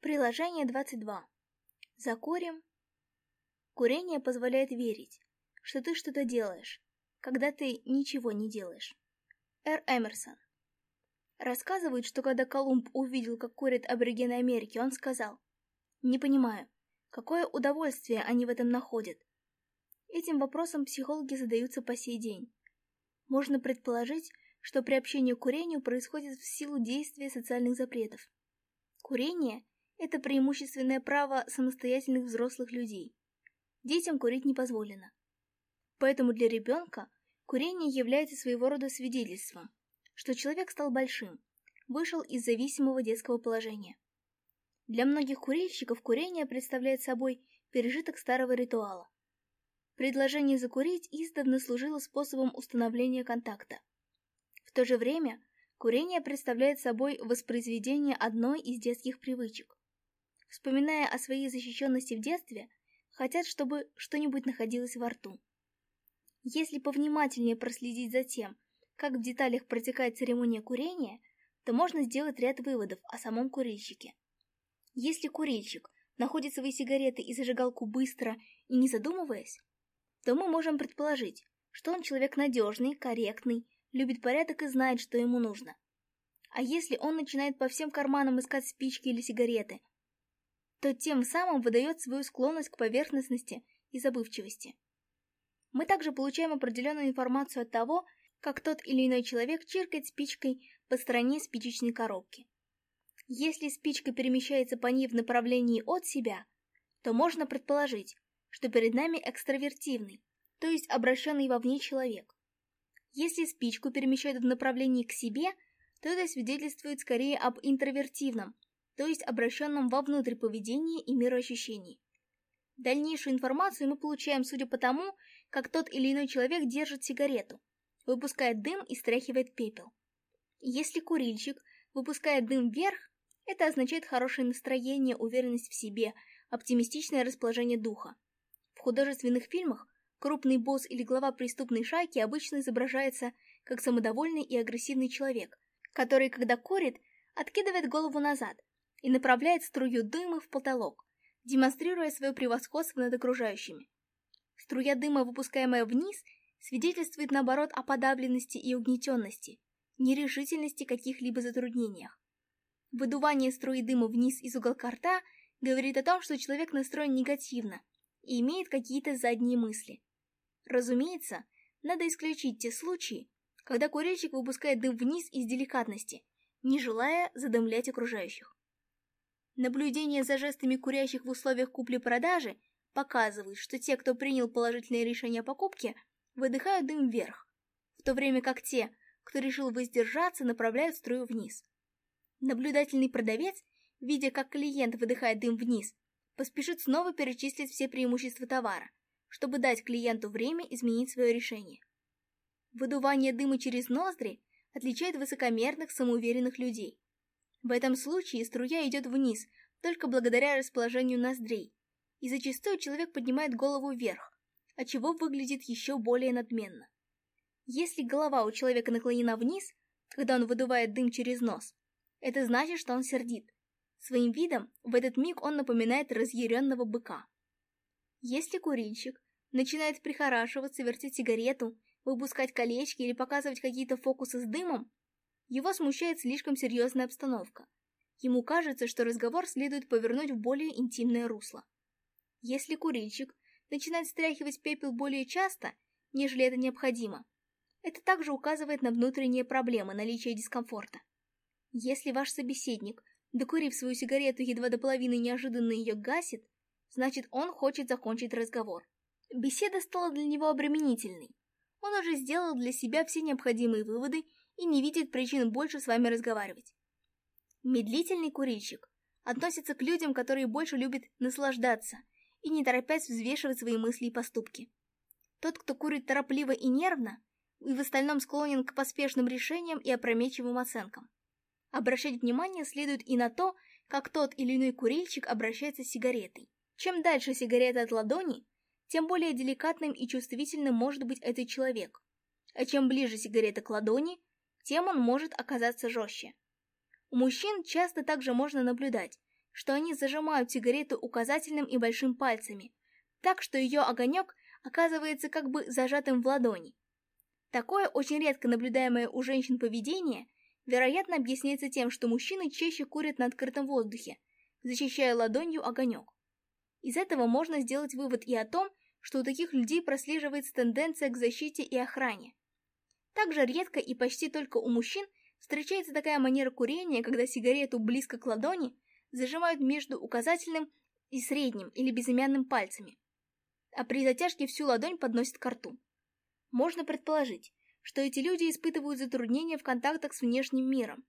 Приложение 22. Закурим. Курение позволяет верить, что ты что-то делаешь, когда ты ничего не делаешь. Р. Эмерсон. Рассказывают, что когда Колумб увидел, как курят аборигены Америки, он сказал, «Не понимаю, какое удовольствие они в этом находят?» Этим вопросом психологи задаются по сей день. Можно предположить, что приобщение к курению происходит в силу действия социальных запретов. Курение это преимущественное право самостоятельных взрослых людей. Детям курить не позволено. Поэтому для ребенка курение является своего рода свидетельством, что человек стал большим, вышел из зависимого детского положения. Для многих курильщиков курение представляет собой пережиток старого ритуала. Предложение закурить издавна служило способом установления контакта. В то же время курение представляет собой воспроизведение одной из детских привычек вспоминая о своей защищенности в детстве, хотят, чтобы что-нибудь находилось во рту. Если повнимательнее проследить за тем, как в деталях протекает церемония курения, то можно сделать ряд выводов о самом курильщике. Если курильщик находит свои сигареты и зажигалку быстро и не задумываясь, то мы можем предположить, что он человек надежный, корректный, любит порядок и знает, что ему нужно. А если он начинает по всем карманам искать спички или сигареты, то тем самым выдает свою склонность к поверхностности и забывчивости. Мы также получаем определенную информацию от того, как тот или иной человек чиркает спичкой по стороне спичечной коробки. Если спичка перемещается по ней в направлении от себя, то можно предположить, что перед нами экстравертивный, то есть обращенный вовне человек. Если спичку перемещают в направлении к себе, то это свидетельствует скорее об интровертивном – то есть обращенном вовнутрь поведения и мироощущений. Дальнейшую информацию мы получаем, судя по тому, как тот или иной человек держит сигарету, выпускает дым и стряхивает пепел. Если курильщик выпускает дым вверх, это означает хорошее настроение, уверенность в себе, оптимистичное расположение духа. В художественных фильмах крупный босс или глава преступной шайки обычно изображается как самодовольный и агрессивный человек, который, когда курит, откидывает голову назад, и направляет струю дыма в потолок, демонстрируя свое превосходство над окружающими. Струя дыма, выпускаемая вниз, свидетельствует наоборот о подавленности и угнетенности, нерешительности каких-либо затруднениях. Выдувание струи дыма вниз из уголка рта говорит о том, что человек настроен негативно и имеет какие-то задние мысли. Разумеется, надо исключить те случаи, когда курильщик выпускает дым вниз из деликатности, не желая задымлять окружающих. Наблюдения за жестами курящих в условиях купли-продажи показывают, что те, кто принял положительное решение о покупке, выдыхают дым вверх, в то время как те, кто решил воздержаться, направляют струю вниз. Наблюдательный продавец, видя, как клиент выдыхает дым вниз, поспешит снова перечислить все преимущества товара, чтобы дать клиенту время изменить свое решение. Выдувание дыма через ноздри отличает высокомерных самоуверенных людей – в этом случае струя идет вниз, только благодаря расположению ноздрей. И зачастую человек поднимает голову вверх, отчего выглядит еще более надменно. Если голова у человека наклонена вниз, когда он выдувает дым через нос, это значит, что он сердит. Своим видом в этот миг он напоминает разъяренного быка. Если курильщик начинает прихорашиваться, вертеть сигарету, выпускать колечки или показывать какие-то фокусы с дымом, его смущает слишком серьезная обстановка. Ему кажется, что разговор следует повернуть в более интимное русло. Если курильщик начинает стряхивать пепел более часто, нежели это необходимо, это также указывает на внутренние проблемы наличие дискомфорта. Если ваш собеседник, докурив свою сигарету, едва до половины неожиданно ее гасит, значит он хочет закончить разговор. Беседа стала для него обременительной. Он уже сделал для себя все необходимые выводы и не видит причин больше с вами разговаривать. Медлительный курильщик относится к людям, которые больше любят наслаждаться и не торопясь взвешивать свои мысли и поступки. Тот, кто курит торопливо и нервно, и в остальном склонен к поспешным решениям и опрометчивым оценкам. Обращать внимание следует и на то, как тот или иной курильщик обращается с сигаретой. Чем дальше сигарета от ладони, тем более деликатным и чувствительным может быть этот человек. А чем ближе сигарета к ладони, тем он может оказаться жестче. У мужчин часто также можно наблюдать, что они зажимают сигарету указательным и большим пальцами, так что ее огонек оказывается как бы зажатым в ладони. Такое очень редко наблюдаемое у женщин поведение, вероятно, объясняется тем, что мужчины чаще курят на открытом воздухе, защищая ладонью огонек. Из этого можно сделать вывод и о том, что у таких людей прослеживается тенденция к защите и охране. Также редко и почти только у мужчин встречается такая манера курения, когда сигарету близко к ладони зажимают между указательным и средним или безымянным пальцами, а при затяжке всю ладонь подносят к рту. Можно предположить, что эти люди испытывают затруднения в контактах с внешним миром,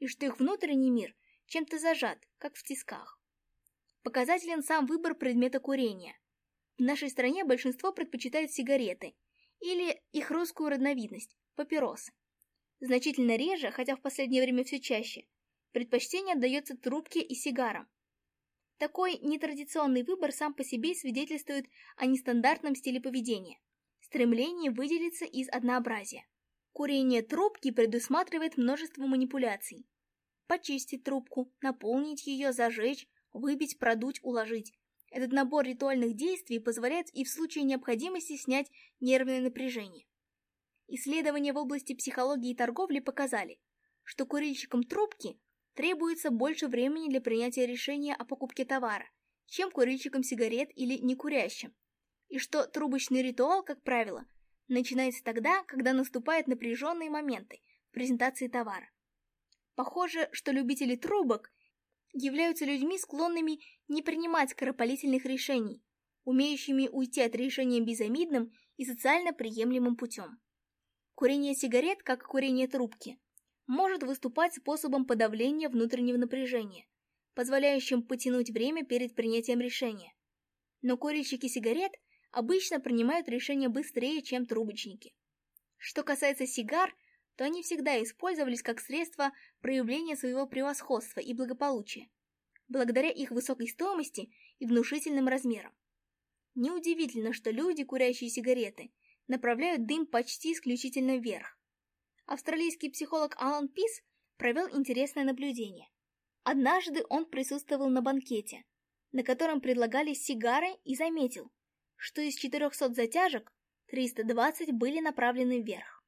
и что их внутренний мир чем-то зажат, как в тисках. Показателен сам выбор предмета курения. В нашей стране большинство предпочитает сигареты или их русскую родновидность папиросы. Значительно реже, хотя в последнее время все чаще, предпочтение отдается трубке и сигарам. Такой нетрадиционный выбор сам по себе свидетельствует о нестандартном стиле поведения, стремлении выделиться из однообразия. Курение трубки предусматривает множество манипуляций. Почистить трубку, наполнить ее, зажечь, выбить, продуть, уложить. Этот набор ритуальных действий позволяет и в случае необходимости снять нервное напряжение. Исследования в области психологии и торговли показали, что курильщикам трубки требуется больше времени для принятия решения о покупке товара, чем курильщикам сигарет или некурящим, и что трубочный ритуал, как правило, начинается тогда, когда наступают напряженные моменты в презентации товара. Похоже, что любители трубок являются людьми, склонными не принимать скоропалительных решений, умеющими уйти от решения безамидным и социально приемлемым путем курение сигарет, как курение трубки, может выступать способом подавления внутреннего напряжения, позволяющим потянуть время перед принятием решения. Но курильщики сигарет обычно принимают решения быстрее, чем трубочники. Что касается сигар, то они всегда использовались как средство проявления своего превосходства и благополучия, благодаря их высокой стоимости и внушительным размерам. Неудивительно, что люди, курящие сигареты – направляют дым почти исключительно вверх. Австралийский психолог Алан Пис провел интересное наблюдение. Однажды он присутствовал на банкете, на котором предлагали сигары и заметил, что из 400 затяжек 320 были направлены вверх.